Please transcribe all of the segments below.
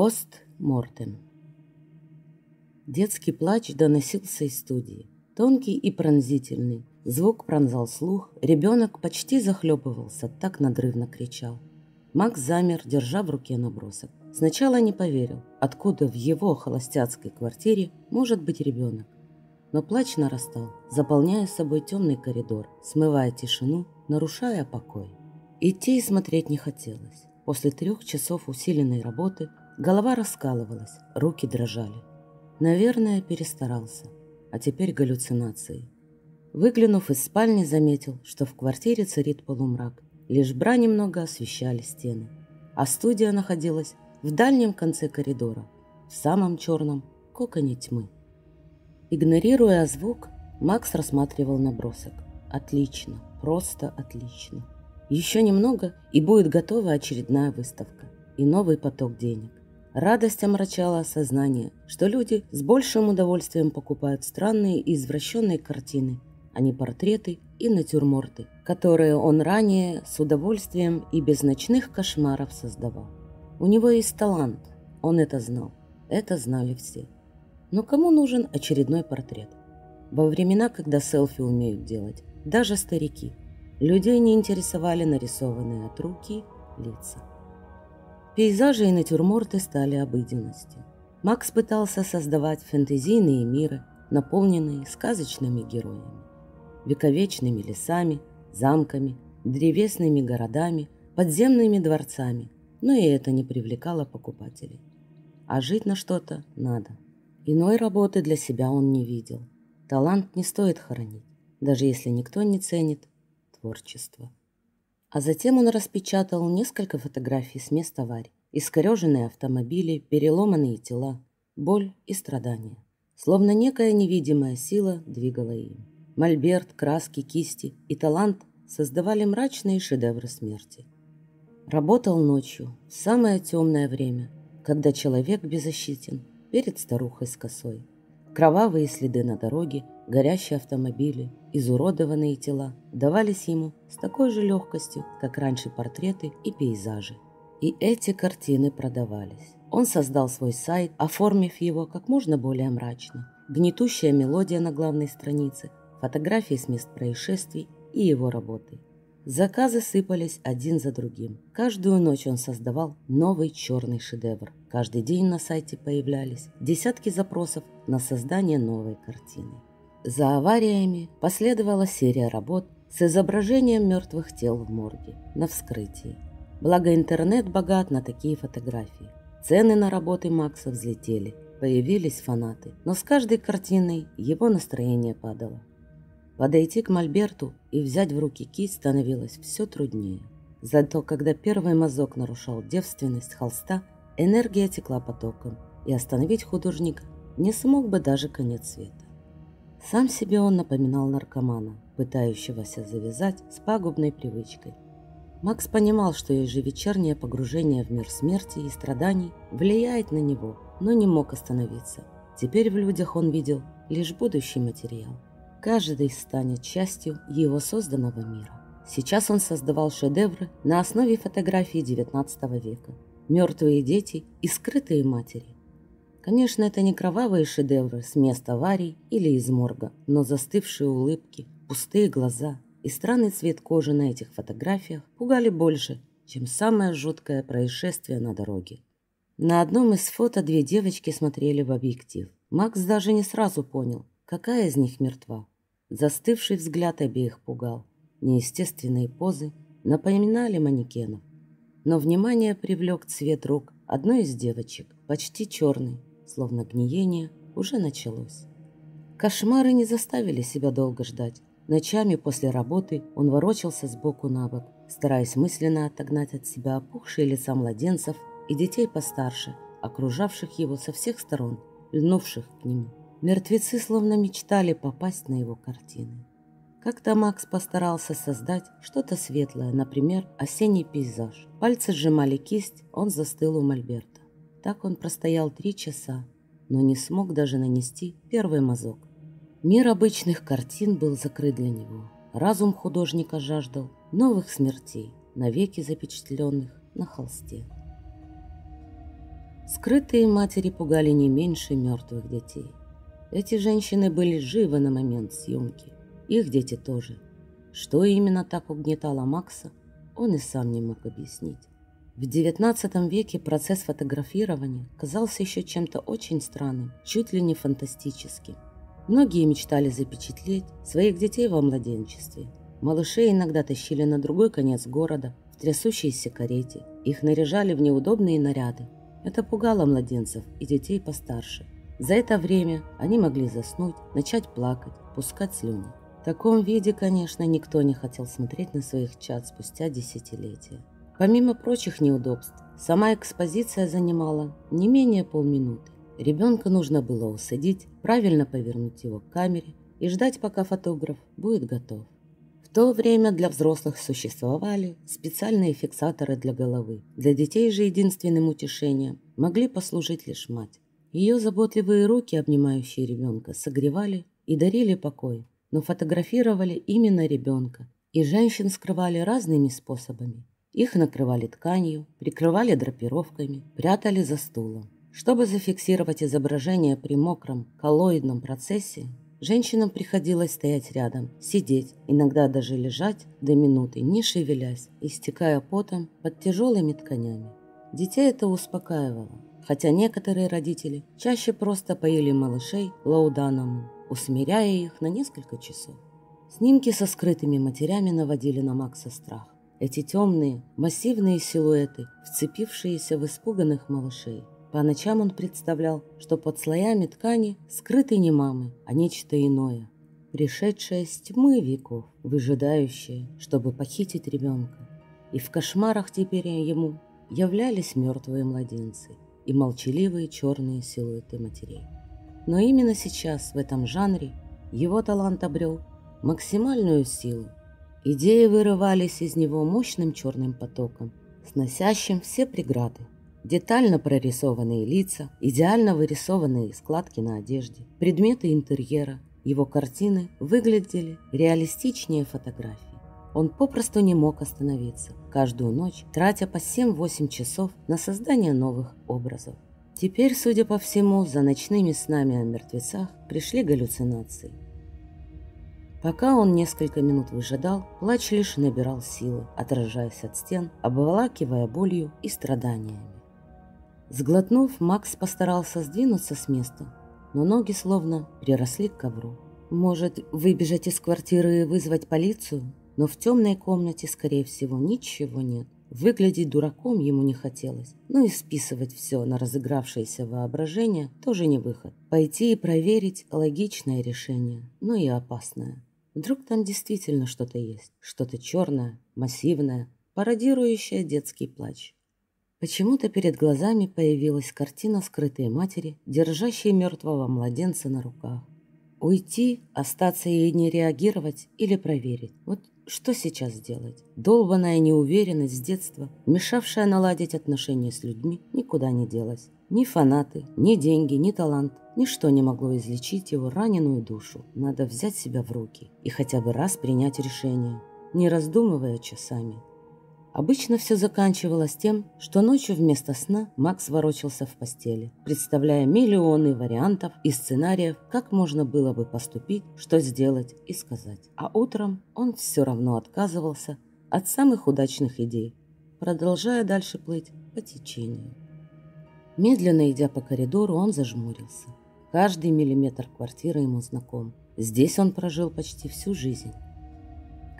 Пост-мортем. Детский плач доносился из студии. Тонкий и пронзительный. Звук пронзал слух. Ребенок почти захлебывался, так надрывно кричал. Макс замер, держа в руке набросок. Сначала не поверил, откуда в его холостяцкой квартире может быть ребенок. Но плач нарастал, заполняя собой темный коридор, смывая тишину, нарушая покой. Идти и смотреть не хотелось. После трех часов усиленной работы голова раскалывалась, руки дрожали. Наверное, перестарался. А теперь галлюцинации. Выглянув из спальни, заметил, что в квартире царит полумрак. Лишь бра немного освещали стены. А студия находилась в дальнем конце коридора, в самом черном коконе тьмы. Игнорируя звук, Макс рассматривал набросок. Отлично, просто отлично. Еще немного, и будет готова очередная выставка и новый поток денег. Радость омрачала осознание, что люди с большим удовольствием покупают странные и извращенные картины, а не портреты и натюрморты, которые он ранее с удовольствием и без ночных кошмаров создавал. У него есть талант, он это знал, это знали все. Но кому нужен очередной портрет? Во времена, когда селфи умеют делать, даже старики, людей не интересовали нарисованные от руки лица. Пейзажи и натюрморты стали обыденностью. Макс пытался создавать фэнтезийные миры, наполненные сказочными героями, вековечными лесами, замками, древесными городами, подземными дворцами, но и это не привлекало покупателей. А жить на что-то надо – Иной работы для себя он не видел. Талант не стоит хоронить, даже если никто не ценит творчество. А затем он распечатал несколько фотографий с мест аварий. Искореженные автомобили, переломанные тела, боль и страдания. Словно некая невидимая сила двигала им. Мольберт, краски, кисти и талант создавали мрачные шедевры смерти. Работал ночью, в самое темное время, когда человек беззащитен, перед старухой с косой. Кровавые следы на дороге, горящие автомобили, изуродованные тела давались ему с такой же легкостью, как раньше портреты и пейзажи. И эти картины продавались. Он создал свой сайт, оформив его как можно более мрачно. Гнетущая мелодия на главной странице, фотографии с мест происшествий и его работы – Заказы сыпались один за другим. Каждую ночь он создавал новый черный шедевр. Каждый день на сайте появлялись десятки запросов на создание новой картины. За авариями последовала серия работ с изображением мертвых тел в морге на вскрытии. Благо интернет богат на такие фотографии. Цены на работы Макса взлетели, появились фанаты, но с каждой картиной его настроение падало. Подойти к Мольберту и взять в руки кисть становилось все труднее. Зато когда первый мазок нарушал девственность холста, энергия текла потоком, и остановить художника не смог бы даже конец света. Сам себе он напоминал наркомана, пытающегося завязать с пагубной привычкой. Макс понимал, что ежевечернее погружение в мир смерти и страданий влияет на него, но не мог остановиться. Теперь в людях он видел лишь будущий материал. Каждый станет частью его созданного мира. Сейчас он создавал шедевры на основе фотографий XIX века. Мертвые дети и скрытые матери. Конечно, это не кровавые шедевры с мест аварий или из морга, но застывшие улыбки, пустые глаза и странный цвет кожи на этих фотографиях пугали больше, чем самое жуткое происшествие на дороге. На одном из фото две девочки смотрели в объектив. Макс даже не сразу понял, какая из них мертва. Застывший взгляд обеих пугал. Неестественные позы напоминали манекенов. Но внимание привлек цвет рук одной из девочек, почти черный, словно гниение уже началось. Кошмары не заставили себя долго ждать. Ночами после работы он ворочался с боку на бок, стараясь мысленно отогнать от себя опухшие лица младенцев и детей постарше, окружавших его со всех сторон, льнувших к нему. Мертвецы словно мечтали попасть на его картины. Как-то Макс постарался создать что-то светлое, например, осенний пейзаж. Пальцы сжимали кисть, он застыл у мольберта. Так он простоял три часа, но не смог даже нанести первый мазок. Мир обычных картин был закрыт для него. Разум художника жаждал новых смертей, навеки запечатленных на холсте. Скрытые матери пугали не меньше мертвых детей. Эти женщины были живы на момент съемки. Их дети тоже. Что именно так угнетало Макса, он и сам не мог объяснить. В XIX веке процесс фотографирования казался еще чем-то очень странным, чуть ли не фантастическим. Многие мечтали запечатлеть своих детей во младенчестве. Малышей иногда тащили на другой конец города в трясущейся карете. Их наряжали в неудобные наряды. Это пугало младенцев и детей постарше. За это время они могли заснуть, начать плакать, пускать слюни. В таком виде, конечно, никто не хотел смотреть на своих чад спустя десятилетия. Помимо прочих неудобств, сама экспозиция занимала не менее полминуты. Ребенка нужно было усадить, правильно повернуть его к камере и ждать, пока фотограф будет готов. В то время для взрослых существовали специальные фиксаторы для головы. Для детей же единственным утешением могли послужить лишь мать. Ее заботливые руки, обнимающие ребенка, согревали и дарили покой, но фотографировали именно ребенка, и женщин скрывали разными способами. Их накрывали тканью, прикрывали драпировками, прятали за стулом. Чтобы зафиксировать изображение при мокром коллоидном процессе, женщинам приходилось стоять рядом, сидеть, иногда даже лежать до минуты, не шевелясь, истекая потом под тяжелыми тканями. Детей это успокаивало, хотя некоторые родители чаще просто поили малышей лауданом, усмиряя их на несколько часов. Снимки со скрытыми матерями наводили на Макса страх. Эти темные, массивные силуэты, вцепившиеся в испуганных малышей, по ночам он представлял, что под слоями ткани скрыты не мамы, а нечто иное, пришедшее с тьмы веков, выжидающее, чтобы похитить ребенка. И в кошмарах теперь ему являлись мертвые младенцы и молчаливые черные силуэты матерей. Но именно сейчас в этом жанре его талант обрел максимальную силу. Идеи вырывались из него мощным черным потоком, сносящим все преграды. Детально прорисованные лица, идеально вырисованные складки на одежде, предметы интерьера, его картины выглядели реалистичнее фотографий. Он попросту не мог остановиться, каждую ночь тратя по 7-8 часов на создание новых образов. Теперь, судя по всему, за ночными снами о мертвецах пришли галлюцинации. Пока он несколько минут выжидал, плач лишь набирал силы, отражаясь от стен, обволакивая болью и страданиями. Сглотнув, Макс постарался сдвинуться с места, но ноги словно приросли к ковру. Может, выбежать из квартиры и вызвать полицию? Но в темной комнате, скорее всего, ничего нет. Выглядеть дураком ему не хотелось, но и списывать все на разыгравшееся воображение тоже не выход. Пойти и проверить – логичное решение, но и опасное. Вдруг там действительно что-то есть, что-то черное, массивное, пародирующее детский плач. Почему-то перед глазами появилась картина скрытой матери, держащей мертвого младенца на руках. Уйти, остаться и не реагировать или проверить. Вот что сейчас делать? Долбанная неуверенность с детства, мешавшая наладить отношения с людьми, никуда не делась. Ни фанаты, ни деньги, ни талант. Ничто не могло излечить его раненую душу. Надо взять себя в руки и хотя бы раз принять решение, не раздумывая часами. Обычно все заканчивалось тем, что ночью вместо сна Макс ворочался в постели, представляя миллионы вариантов и сценариев, как можно было бы поступить, что сделать и сказать. А утром он все равно отказывался от самых удачных идей, продолжая дальше плыть по течению. Медленно идя по коридору, он зажмурился. Каждый миллиметр квартиры ему знаком. Здесь он прожил почти всю жизнь.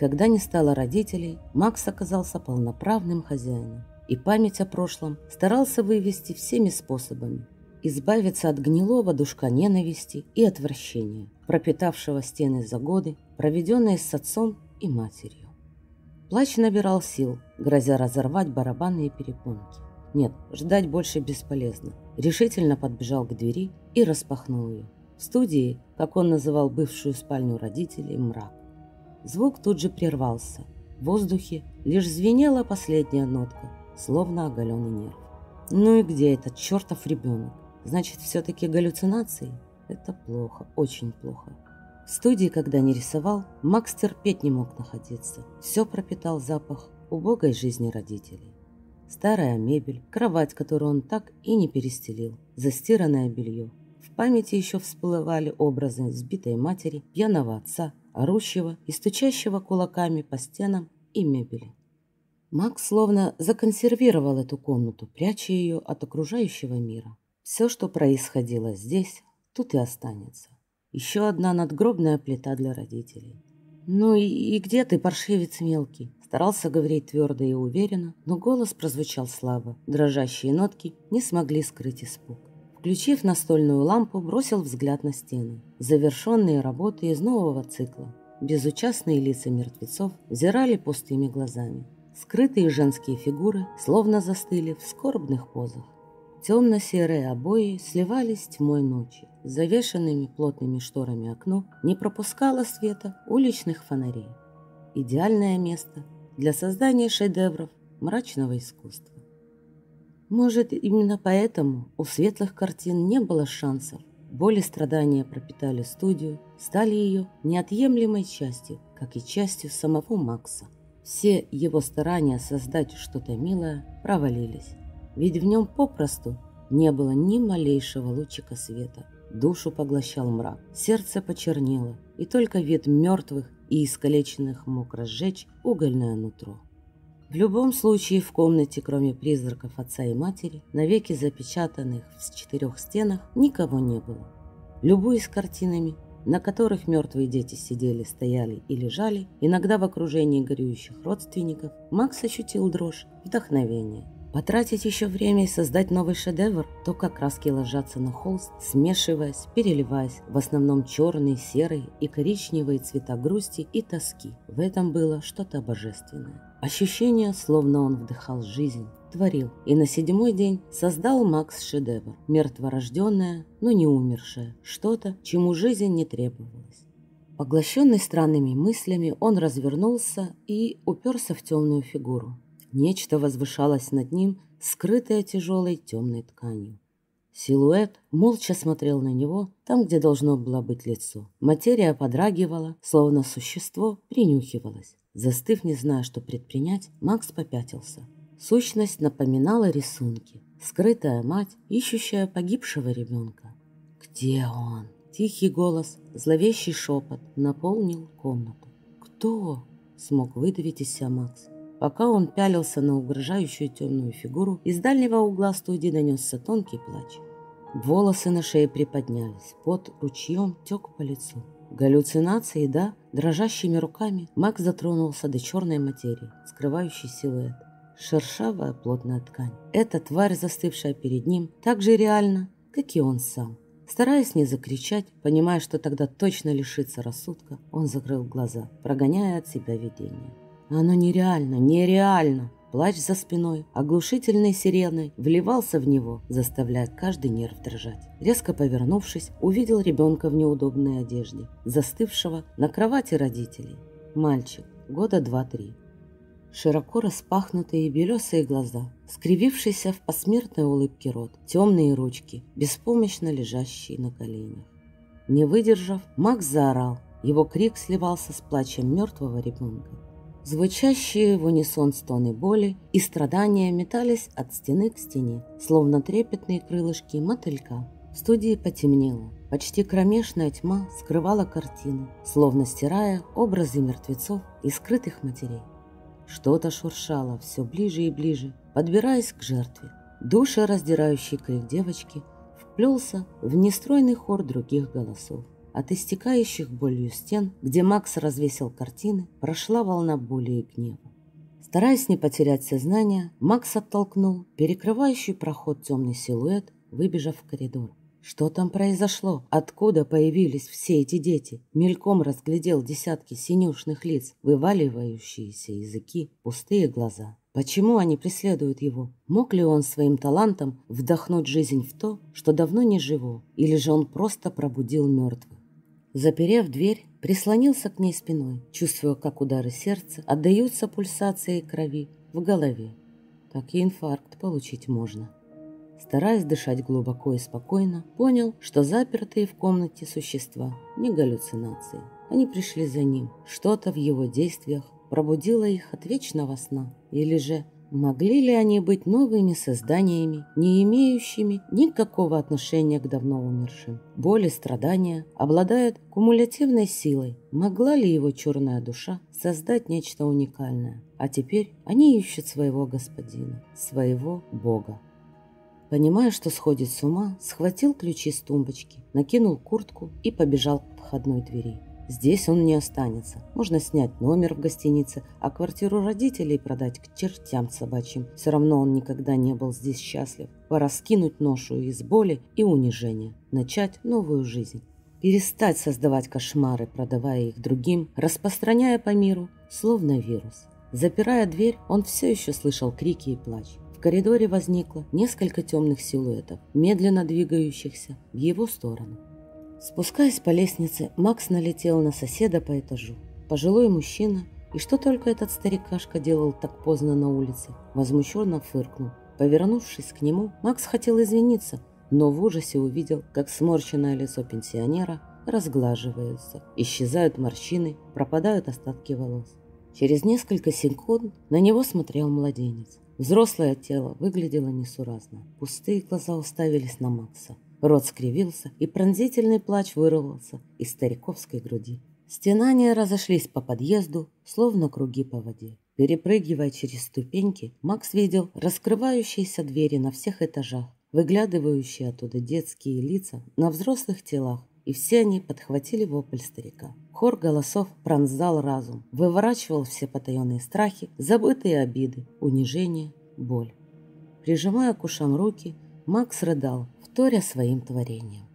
Когда не стало родителей, Макс оказался полноправным хозяином, и память о прошлом старался вывести всеми способами, избавиться от гнилого душка ненависти и отвращения, пропитавшего стены за годы, проведенные с отцом и матерью. Плач набирал сил, грозя разорвать барабанные перепонки. Нет, ждать больше бесполезно. Решительно подбежал к двери и распахнул ее. В студии, как он называл бывшую спальню родителей, мрак. Звук тут же прервался. В воздухе лишь звенела последняя нотка, словно оголенный нерв. Ну и где этот чертов ребенок? Значит, все-таки галлюцинации? Это плохо, очень плохо. В студии, когда не рисовал, Макс терпеть не мог находиться. Все пропитал запах убогой жизни родителей. старая мебель, кровать, которую он так и не перестелил, застиранное белье. В памяти еще всплывали образы сбитой матери, пьяного отца, орущего и стучащего кулаками по стенам и мебели. Макс словно законсервировал эту комнату, пряча ее от окружающего мира. Все, что происходило здесь, тут и останется. Еще одна надгробная плита для родителей. «Ну и, и где ты, паршивец мелкий?» Старался говорить твердо и уверенно, но голос прозвучал слабо. Дрожащие нотки не смогли скрыть испуг. Включив настольную лампу, бросил взгляд на стены. Завершенные работы из нового цикла. Безучастные лица мертвецов взирали пустыми глазами. Скрытые женские фигуры словно застыли в скорбных позах. Темно-серые обои сливались с тьмой ночи. Завешенными плотными шторами окно не пропускало света уличных фонарей. Идеальное место для создания шедевров мрачного искусства. Может, именно поэтому у светлых картин не было шансов. Боли страдания пропитали студию, стали ее неотъемлемой частью, как и частью самого Макса. Все его старания создать что-то милое провалились, ведь в нем попросту не было ни малейшего лучика света. Душу поглощал мрак, сердце почернело, и только вид мертвых и искалеченных мог разжечь угольное нутро. В любом случае в комнате, кроме призраков отца и матери, навеки запечатанных в четырех стенах, никого не было. Любуясь картинами, на которых мертвые дети сидели, стояли и лежали, иногда в окружении горюющих родственников, Макс ощутил дрожь, вдохновение – Потратить еще время и создать новый шедевр, то как краски ложатся на холст, смешиваясь, переливаясь, в основном черные, серые и коричневые цвета грусти и тоски. В этом было что-то божественное. Ощущение, словно он вдыхал жизнь, творил. И на седьмой день создал Макс шедевр, мертворожденное, но не умершее, что-то, чему жизнь не требовалась. Поглощенный странными мыслями, он развернулся и уперся в темную фигуру. Нечто возвышалось над ним, скрытое тяжелой темной тканью. Силуэт молча смотрел на него там, где должно было быть лицо. Материя подрагивала, словно существо принюхивалось. Застыв, не зная, что предпринять, Макс попятился. Сущность напоминала рисунки. Скрытая мать, ищущая погибшего ребенка. «Где он?» Тихий голос, зловещий шепот наполнил комнату. «Кто?» – смог выдавить из себя Макс. Пока он пялился на угрожающую темную фигуру, из дальнего угла студии донесся тонкий плач. Волосы на шее приподнялись, под ручьем тек по лицу. Галлюцинации, да, дрожащими руками Макс затронулся до черной материи, скрывающей силуэт. Шершавая плотная ткань. Эта тварь, застывшая перед ним, так же реальна, как и он сам. Стараясь не закричать, понимая, что тогда точно лишится рассудка, он закрыл глаза, прогоняя от себя видение. Оно нереально, нереально. Плач за спиной, оглушительной сиреной, вливался в него, заставляя каждый нерв дрожать. Резко повернувшись, увидел ребенка в неудобной одежде, застывшего на кровати родителей. Мальчик, года два-три. Широко распахнутые белесые глаза, скривившийся в посмертной улыбке рот, темные ручки, беспомощно лежащие на коленях. Не выдержав, Макс заорал. Его крик сливался с плачем мертвого ребенка. Звучащие в унисон стоны боли и страдания метались от стены к стене, словно трепетные крылышки мотылька. В студии потемнело. Почти кромешная тьма скрывала картину, словно стирая образы мертвецов и скрытых матерей. Что-то шуршало все ближе и ближе, подбираясь к жертве. Душераздирающий крик девочки вплелся в нестройный хор других голосов. От истекающих болью стен, где Макс развесил картины, прошла волна боли и гнева. Стараясь не потерять сознание, Макс оттолкнул перекрывающий проход темный силуэт, выбежав в коридор. Что там произошло? Откуда появились все эти дети? Мельком разглядел десятки синюшных лиц, вываливающиеся языки, пустые глаза. Почему они преследуют его? Мог ли он своим талантом вдохнуть жизнь в то, что давно не живо? Или же он просто пробудил мертвых? Заперев дверь, прислонился к ней спиной, чувствуя, как удары сердца отдаются пульсацией крови в голове. Так и инфаркт получить можно. Стараясь дышать глубоко и спокойно, понял, что запертые в комнате существа не галлюцинации. Они пришли за ним. Что-то в его действиях пробудило их от вечного сна. Или же Могли ли они быть новыми созданиями, не имеющими никакого отношения к давно умершим? Боль и страдания обладают кумулятивной силой. Могла ли его черная душа создать нечто уникальное? А теперь они ищут своего господина, своего бога. Понимая, что сходит с ума, схватил ключи с тумбочки, накинул куртку и побежал к входной двери. Здесь он не останется. Можно снять номер в гостинице, а квартиру родителей продать к чертям собачьим. Все равно он никогда не был здесь счастлив. Пора скинуть ношу из боли и унижения. Начать новую жизнь. Перестать создавать кошмары, продавая их другим, распространяя по миру, словно вирус. Запирая дверь, он все еще слышал крики и плач. В коридоре возникло несколько темных силуэтов, медленно двигающихся в его сторону. Спускаясь по лестнице, Макс налетел на соседа по этажу. Пожилой мужчина, и что только этот старикашка делал так поздно на улице, возмущенно фыркнул. Повернувшись к нему, Макс хотел извиниться, но в ужасе увидел, как сморщенное лицо пенсионера разглаживается, исчезают морщины, пропадают остатки волос. Через несколько секунд на него смотрел младенец. Взрослое тело выглядело несуразно. Пустые глаза уставились на Макса. Рот скривился, и пронзительный плач вырвался из стариковской груди. Стенания разошлись по подъезду, словно круги по воде. Перепрыгивая через ступеньки, Макс видел раскрывающиеся двери на всех этажах, выглядывающие оттуда детские лица на взрослых телах, и все они подхватили вопль старика. Хор голосов пронзал разум, выворачивал все потаенные страхи, забытые обиды, унижение, боль. Прижимая к ушам руки, Макс рыдал, вторя своим творением.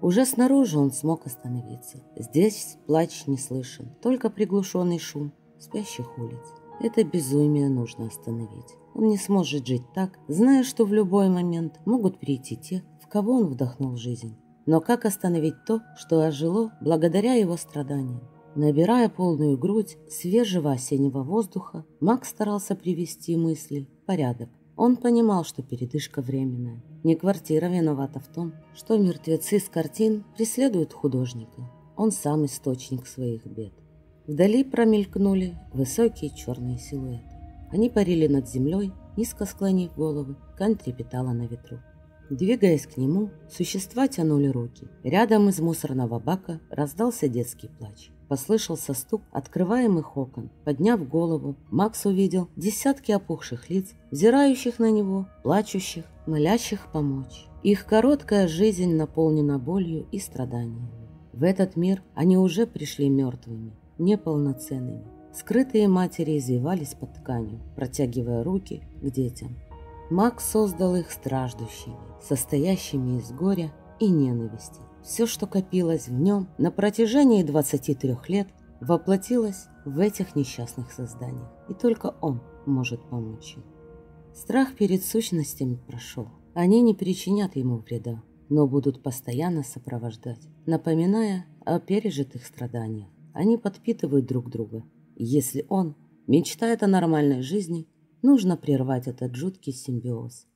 Уже снаружи он смог остановиться. Здесь плач не слышен, только приглушенный шум спящих улиц. Это безумие нужно остановить. Он не сможет жить так, зная, что в любой момент могут прийти те, в кого он вдохнул жизнь. Но как остановить то, что ожило благодаря его страданиям? Набирая полную грудь свежего осеннего воздуха, Макс старался привести мысли в порядок. Он понимал, что передышка временная. Не квартира виновата в том, что мертвецы с картин преследуют художника. Он сам источник своих бед. Вдали промелькнули высокие черные силуэты. Они парили над землей, низко склонив головы, ткань трепетала на ветру. Двигаясь к нему, существа тянули руки. Рядом из мусорного бака раздался детский плач. Послышался стук открываемых окон. Подняв голову, Макс увидел десятки опухших лиц, взирающих на него, плачущих, молящих помочь. Их короткая жизнь наполнена болью и страданиями. В этот мир они уже пришли мертвыми, неполноценными. Скрытые матери извивались под тканью, протягивая руки к детям. Макс создал их страждущими, состоящими из горя и ненависти. Все, что копилось в нем на протяжении 23 лет, воплотилось в этих несчастных созданиях, и только он может помочь им. Страх перед сущностями прошел. Они не причинят ему вреда, но будут постоянно сопровождать, напоминая о пережитых страданиях. Они подпитывают друг друга. если он мечтает о нормальной жизни, нужно прервать этот жуткий симбиоз,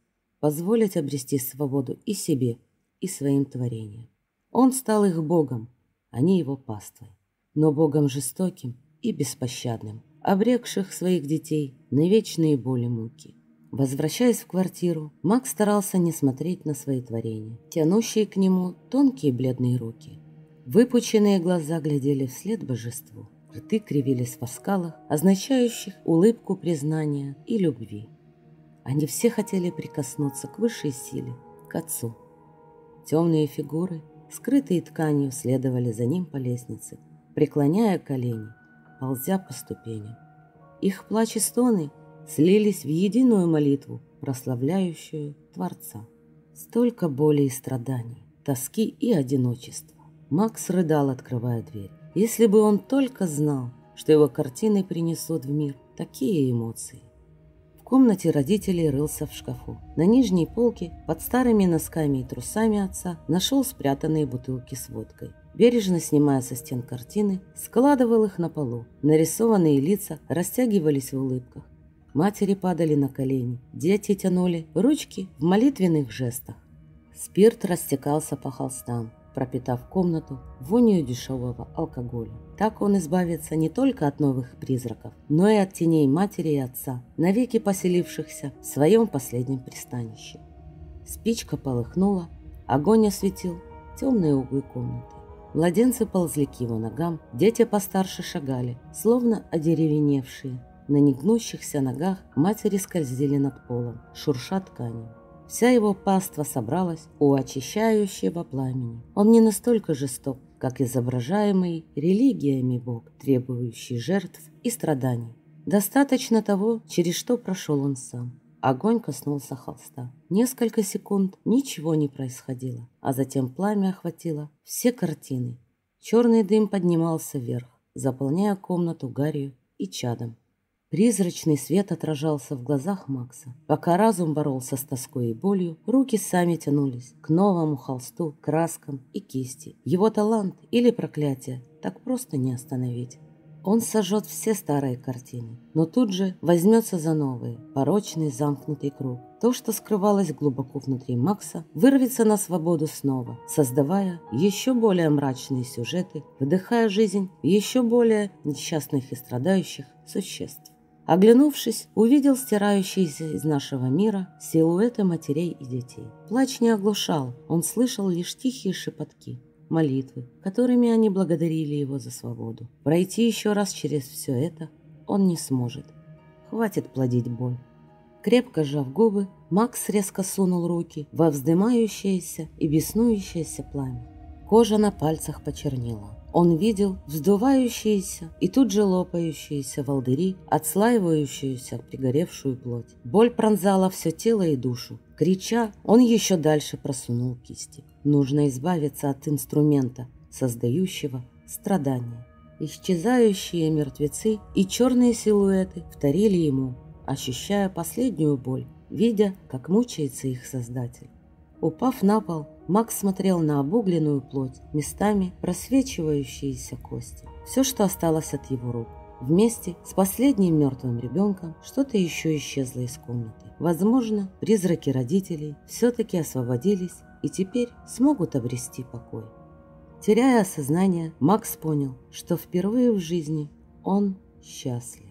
позволить обрести свободу и себе, и своим творениям. Он стал их богом, они его паствой, но богом жестоким и беспощадным, обрекших своих детей на вечные боли муки. Возвращаясь в квартиру, Макс старался не смотреть на свои творения, тянущие к нему тонкие бледные руки. Выпученные глаза глядели вслед божеству, рты кривились в оскалах, означающих улыбку признания и любви. Они все хотели прикоснуться к высшей силе, к отцу. Темные фигуры скрытые тканью, следовали за ним по лестнице, преклоняя колени, ползя по ступеням. Их плач и стоны слились в единую молитву, прославляющую Творца. Столько боли и страданий, тоски и одиночества. Макс рыдал, открывая дверь. Если бы он только знал, что его картины принесут в мир такие эмоции комнате родителей рылся в шкафу. На нижней полке, под старыми носками и трусами отца, нашел спрятанные бутылки с водкой. Бережно снимая со стен картины, складывал их на полу. Нарисованные лица растягивались в улыбках. Матери падали на колени, дети тянули ручки в молитвенных жестах. Спирт растекался по холстам, пропитав комнату вонью дешевого алкоголя. Так он избавится не только от новых призраков, но и от теней матери и отца, навеки поселившихся в своем последнем пристанище. Спичка полыхнула, огонь осветил темные углы комнаты. Младенцы ползли к его ногам, дети постарше шагали, словно одеревеневшие. На негнущихся ногах матери скользили над полом, шурша тканью. Вся его паства собралась у очищающего пламени. Он не настолько жесток, как изображаемый религиями Бог, требующий жертв и страданий. Достаточно того, через что прошел он сам. Огонь коснулся холста. Несколько секунд ничего не происходило, а затем пламя охватило все картины. Черный дым поднимался вверх, заполняя комнату гарью и чадом. Призрачный свет отражался в глазах Макса. Пока разум боролся с тоской и болью, руки сами тянулись к новому холсту, краскам и кисти. Его талант или проклятие так просто не остановить. Он сожжет все старые картины, но тут же возьмется за новые, порочный замкнутый круг. То, что скрывалось глубоко внутри Макса, вырвется на свободу снова, создавая еще более мрачные сюжеты, вдыхая жизнь еще более несчастных и страдающих существ. Оглянувшись, увидел стирающиеся из нашего мира силуэты матерей и детей. Плач не оглушал, он слышал лишь тихие шепотки молитвы, которыми они благодарили его за свободу. Пройти еще раз через все это он не сможет. Хватит плодить боль. Крепко сжав губы, Макс резко сунул руки во вздымающееся и беснующееся пламя. Кожа на пальцах почернела. Он видел вздувающиеся и тут же лопающиеся волдыри, отслаивающуюся пригоревшую плоть. Боль пронзала все тело и душу. Крича, он еще дальше просунул кисти. Нужно избавиться от инструмента, создающего страдания. Исчезающие мертвецы и черные силуэты вторили ему, ощущая последнюю боль, видя, как мучается их создатель. Упав на пол, Макс смотрел на обугленную плоть, местами просвечивающиеся кости. Все, что осталось от его рук. Вместе с последним мертвым ребенком что-то еще исчезло из комнаты. Возможно, призраки родителей все-таки освободились и теперь смогут обрести покой. Теряя осознание, Макс понял, что впервые в жизни он счастлив.